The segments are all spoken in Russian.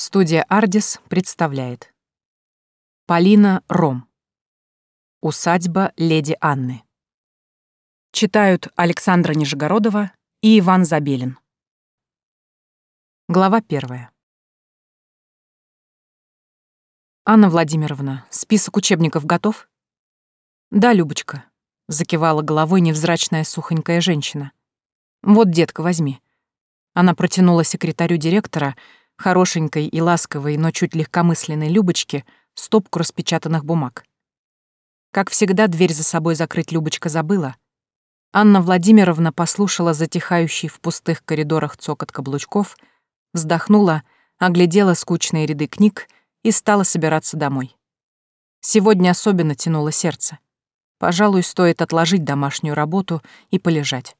Студия «Ардис» представляет. Полина Ром. Усадьба леди Анны. Читают Александра Нижегородова и Иван Забелин. Глава первая. «Анна Владимировна, список учебников готов?» «Да, Любочка», — закивала головой невзрачная сухонькая женщина. «Вот, детка, возьми». Она протянула секретарю директора, хорошенькой и ласковой, но чуть легкомысленной Любочке, стопку распечатанных бумаг. Как всегда, дверь за собой закрыть Любочка забыла. Анна Владимировна послушала затихающий в пустых коридорах цокот каблучков, вздохнула, оглядела скучные ряды книг и стала собираться домой. Сегодня особенно тянуло сердце. Пожалуй, стоит отложить домашнюю работу и полежать.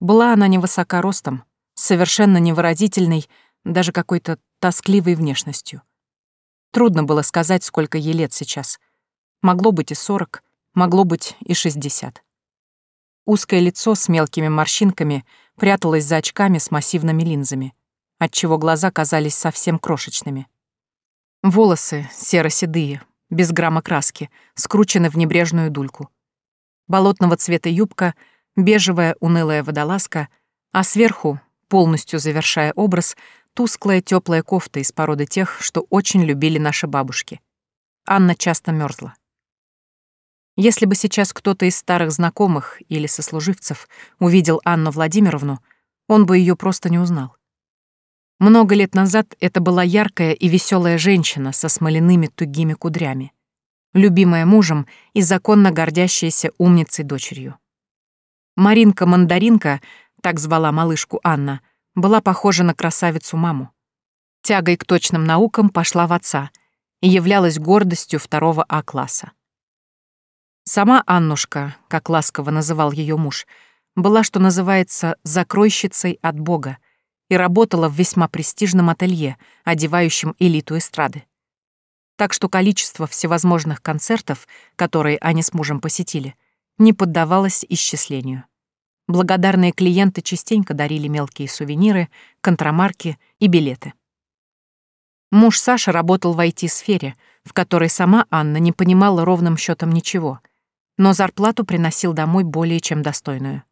Была она невысока ростом, совершенно невыразительной, даже какой-то тоскливой внешностью. Трудно было сказать, сколько ей лет сейчас. Могло быть и сорок, могло быть и шестьдесят. Узкое лицо с мелкими морщинками пряталось за очками с массивными линзами, отчего глаза казались совсем крошечными. Волосы серо-седые, без грамма краски, скручены в небрежную дульку. Болотного цвета юбка, бежевая унылая водолазка, а сверху полностью завершая образ, тусклая теплая кофта из породы тех, что очень любили наши бабушки. Анна часто мерзла. Если бы сейчас кто-то из старых знакомых или сослуживцев увидел Анну Владимировну, он бы ее просто не узнал. Много лет назад это была яркая и веселая женщина со смоляными тугими кудрями, любимая мужем и законно гордящаяся умницей дочерью. Маринка-мандаринка так звала малышку Анна, была похожа на красавицу-маму. Тягой к точным наукам пошла в отца и являлась гордостью второго А-класса. Сама Аннушка, как ласково называл ее муж, была, что называется, закройщицей от Бога и работала в весьма престижном ателье, одевающем элиту эстрады. Так что количество всевозможных концертов, которые они с мужем посетили, не поддавалось исчислению. Благодарные клиенты частенько дарили мелкие сувениры, контрамарки и билеты. Муж Саши работал в IT-сфере, в которой сама Анна не понимала ровным счетом ничего, но зарплату приносил домой более чем достойную.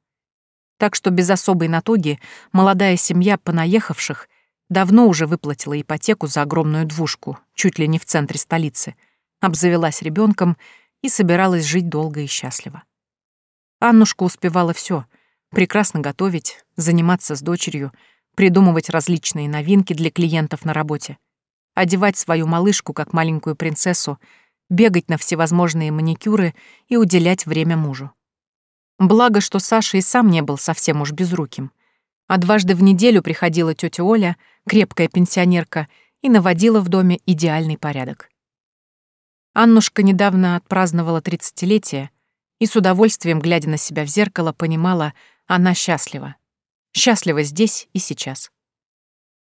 Так что без особой натуги молодая семья понаехавших давно уже выплатила ипотеку за огромную двушку, чуть ли не в центре столицы, обзавелась ребенком и собиралась жить долго и счастливо. Аннушка успевала все: прекрасно готовить, заниматься с дочерью, придумывать различные новинки для клиентов на работе, одевать свою малышку как маленькую принцессу, бегать на всевозможные маникюры и уделять время мужу. Благо, что Саша и сам не был совсем уж безруким. А дважды в неделю приходила тетя Оля, крепкая пенсионерка, и наводила в доме идеальный порядок. Аннушка недавно отпраздновала тридцатилетие и с удовольствием, глядя на себя в зеркало, понимала, она счастлива. Счастлива здесь и сейчас.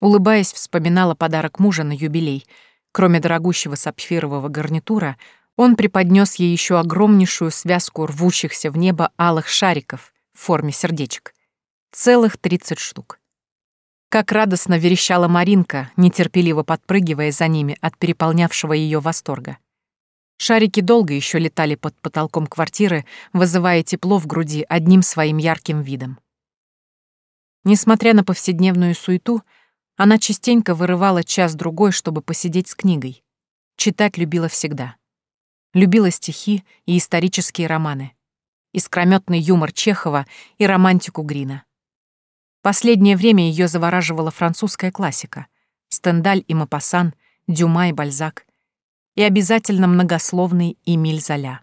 Улыбаясь, вспоминала подарок мужа на юбилей. Кроме дорогущего сапфирового гарнитура, он преподнес ей еще огромнейшую связку рвущихся в небо алых шариков в форме сердечек. Целых тридцать штук. Как радостно верещала Маринка, нетерпеливо подпрыгивая за ними от переполнявшего ее восторга. Шарики долго еще летали под потолком квартиры, вызывая тепло в груди одним своим ярким видом. Несмотря на повседневную суету, она частенько вырывала час-другой, чтобы посидеть с книгой. Читать любила всегда. Любила стихи и исторические романы, искрометный юмор Чехова и романтику Грина. Последнее время ее завораживала французская классика — Стендаль и Мапассан, Дюма и Бальзак — и обязательно многословный Эмиль Золя.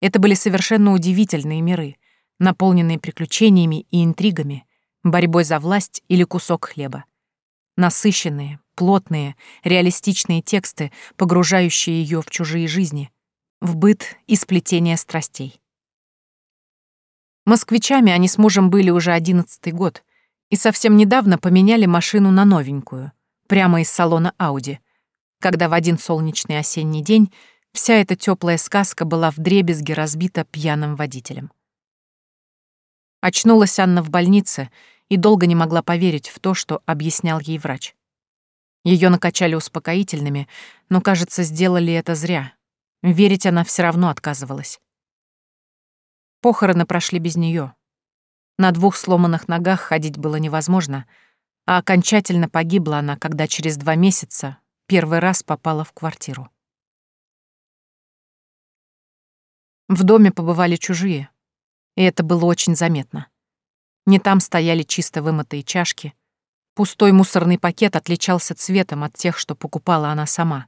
Это были совершенно удивительные миры, наполненные приключениями и интригами, борьбой за власть или кусок хлеба. Насыщенные, плотные, реалистичные тексты, погружающие ее в чужие жизни, в быт и сплетение страстей. Москвичами они с мужем были уже одиннадцатый год и совсем недавно поменяли машину на новенькую, прямо из салона Ауди — когда в один солнечный осенний день вся эта теплая сказка была вдребезги разбита пьяным водителем. Очнулась Анна в больнице и долго не могла поверить в то, что объяснял ей врач. Ее накачали успокоительными, но, кажется, сделали это зря. Верить она все равно отказывалась. Похороны прошли без нее. На двух сломанных ногах ходить было невозможно, а окончательно погибла она, когда через два месяца первый раз попала в квартиру. В доме побывали чужие, и это было очень заметно. Не там стояли чисто вымытые чашки. Пустой мусорный пакет отличался цветом от тех, что покупала она сама.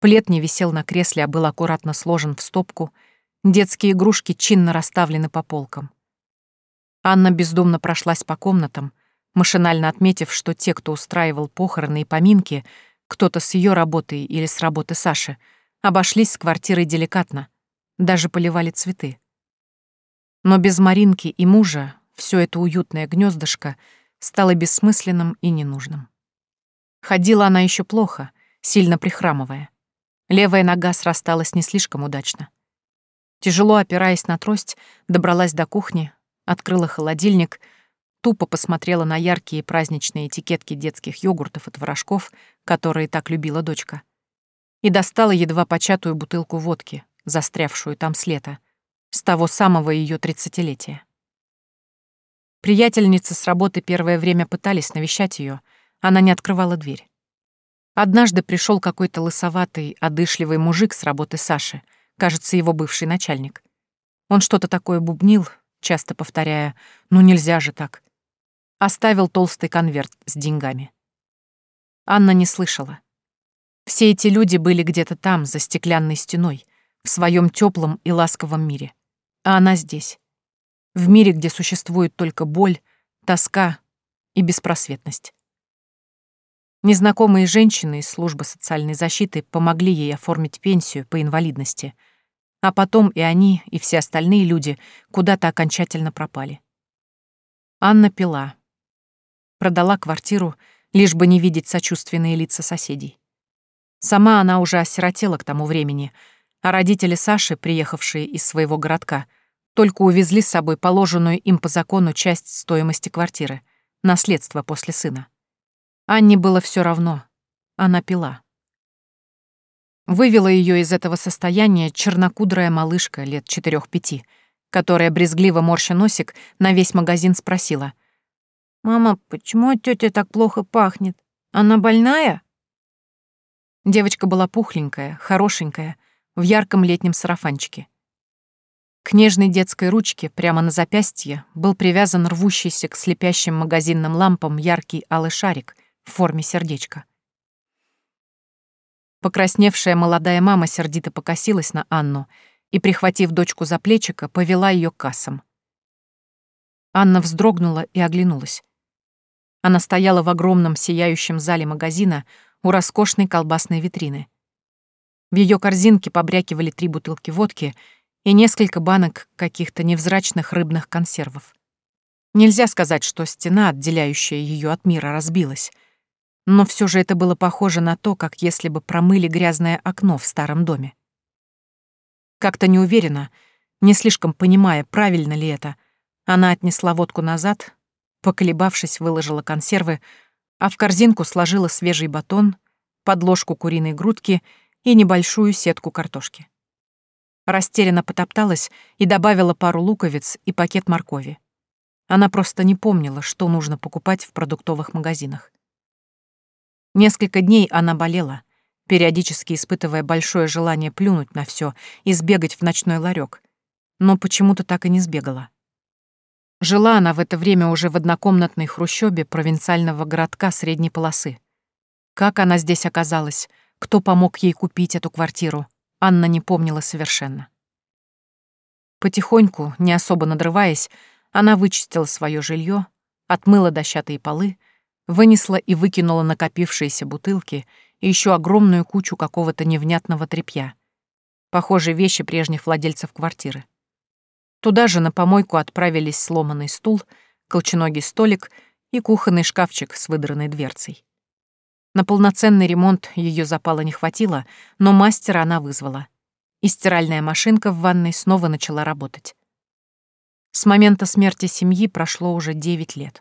Плед не висел на кресле, а был аккуратно сложен в стопку — Детские игрушки чинно расставлены по полкам. Анна бездумно прошлась по комнатам, машинально отметив, что те, кто устраивал похороны и поминки, кто-то с ее работы или с работы Саши, обошлись с квартирой деликатно, даже поливали цветы. Но без Маринки и мужа все это уютное гнездышко стало бессмысленным и ненужным. Ходила она еще плохо, сильно прихрамывая. Левая нога срасталась не слишком удачно. Тяжело опираясь на трость, добралась до кухни, открыла холодильник, тупо посмотрела на яркие праздничные этикетки детских йогуртов и творожков, которые так любила дочка, и достала едва початую бутылку водки, застрявшую там с лета, с того самого ее тридцатилетия. Приятельницы с работы первое время пытались навещать ее, она не открывала дверь. Однажды пришел какой-то лысоватый, одышливый мужик с работы Саши — кажется, его бывший начальник. Он что-то такое бубнил, часто повторяя «ну нельзя же так». Оставил толстый конверт с деньгами. Анна не слышала. Все эти люди были где-то там, за стеклянной стеной, в своем теплом и ласковом мире. А она здесь. В мире, где существует только боль, тоска и беспросветность. Незнакомые женщины из службы социальной защиты помогли ей оформить пенсию по инвалидности, а потом и они, и все остальные люди куда-то окончательно пропали. Анна пила. Продала квартиру, лишь бы не видеть сочувственные лица соседей. Сама она уже осиротела к тому времени, а родители Саши, приехавшие из своего городка, только увезли с собой положенную им по закону часть стоимости квартиры, наследство после сына. Анне было все равно. Она пила. Вывела ее из этого состояния чернокудрая малышка лет четырех-пяти, которая, брезгливо морща носик, на весь магазин спросила. «Мама, почему от тёти так плохо пахнет? Она больная?» Девочка была пухленькая, хорошенькая, в ярком летнем сарафанчике. К нежной детской ручке прямо на запястье был привязан рвущийся к слепящим магазинным лампам яркий алый шарик, в форме сердечка. Покрасневшая молодая мама сердито покосилась на Анну и, прихватив дочку за плечико, повела ее к кассам. Анна вздрогнула и оглянулась. Она стояла в огромном сияющем зале магазина у роскошной колбасной витрины. В ее корзинке побрякивали три бутылки водки и несколько банок каких-то невзрачных рыбных консервов. Нельзя сказать, что стена, отделяющая ее от мира, разбилась но все же это было похоже на то, как если бы промыли грязное окно в старом доме. Как-то неуверенно, не слишком понимая, правильно ли это, она отнесла водку назад, поколебавшись, выложила консервы, а в корзинку сложила свежий батон, подложку куриной грудки и небольшую сетку картошки. Растерянно потопталась и добавила пару луковиц и пакет моркови. Она просто не помнила, что нужно покупать в продуктовых магазинах. Несколько дней она болела, периодически испытывая большое желание плюнуть на все и сбегать в ночной ларек, но почему-то так и не сбегала. Жила она в это время уже в однокомнатной хрущобе провинциального городка средней полосы. Как она здесь оказалась, кто помог ей купить эту квартиру, Анна не помнила совершенно. Потихоньку, не особо надрываясь, она вычистила свое жилье, отмыла дощатые полы, вынесла и выкинула накопившиеся бутылки и еще огромную кучу какого-то невнятного тряпья. Похоже, вещи прежних владельцев квартиры. Туда же на помойку отправились сломанный стул, колченогий столик и кухонный шкафчик с выдранной дверцей. На полноценный ремонт ее запала не хватило, но мастера она вызвала. И стиральная машинка в ванной снова начала работать. С момента смерти семьи прошло уже 9 лет.